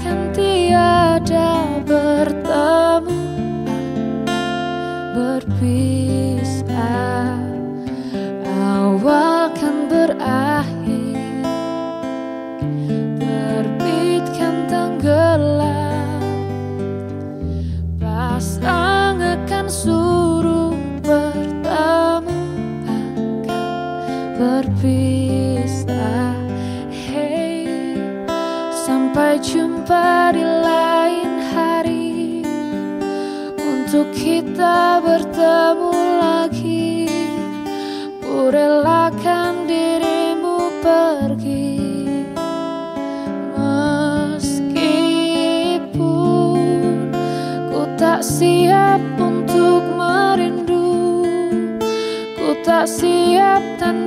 kan tiada bertemu Berpisah. Awal kan berakhir Terbit kan tenggelam. Pasang akan suruh bertemu Akan berpisah Sampai jumpa di lain hari. Untuk kita bertemu lagi. Ku relakan dirimu pergi. Meskipun ku tak siap untuk merindu. Ku tak siap tanpa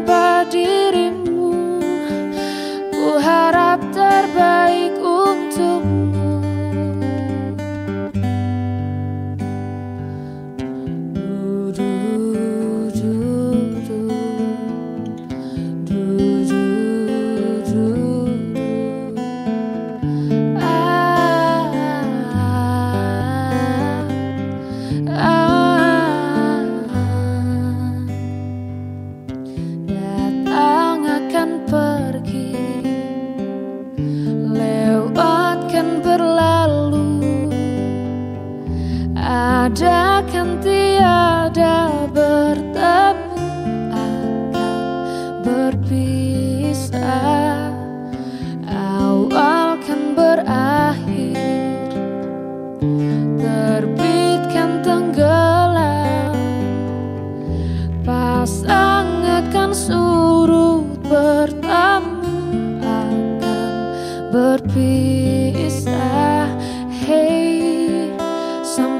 Ada kan tiada bertemu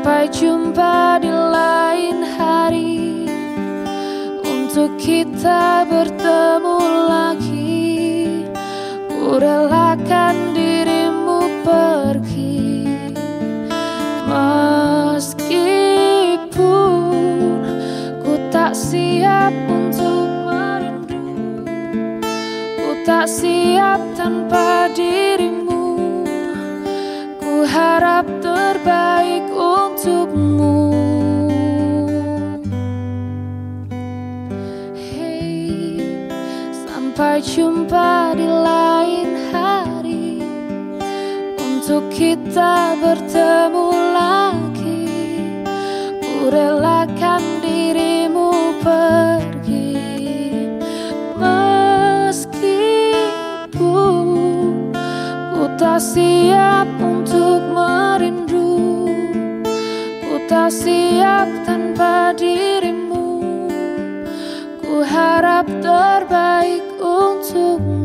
Sampai jumpa di lain hari. Untuk kita bertemu lagi. Ku relakan dirimu pergi. Meskipun ku tak siap untuk merindu. Ku tak siap tanpa dirimu. Ku harap untukmu. Hey, sampai jumpa di lain hari. Untuk kita bertemu lagi Ku relakan dirimu pergi. Meskipun ku tak siap siap tanpa dirimu. Ku harap terbaik untukmu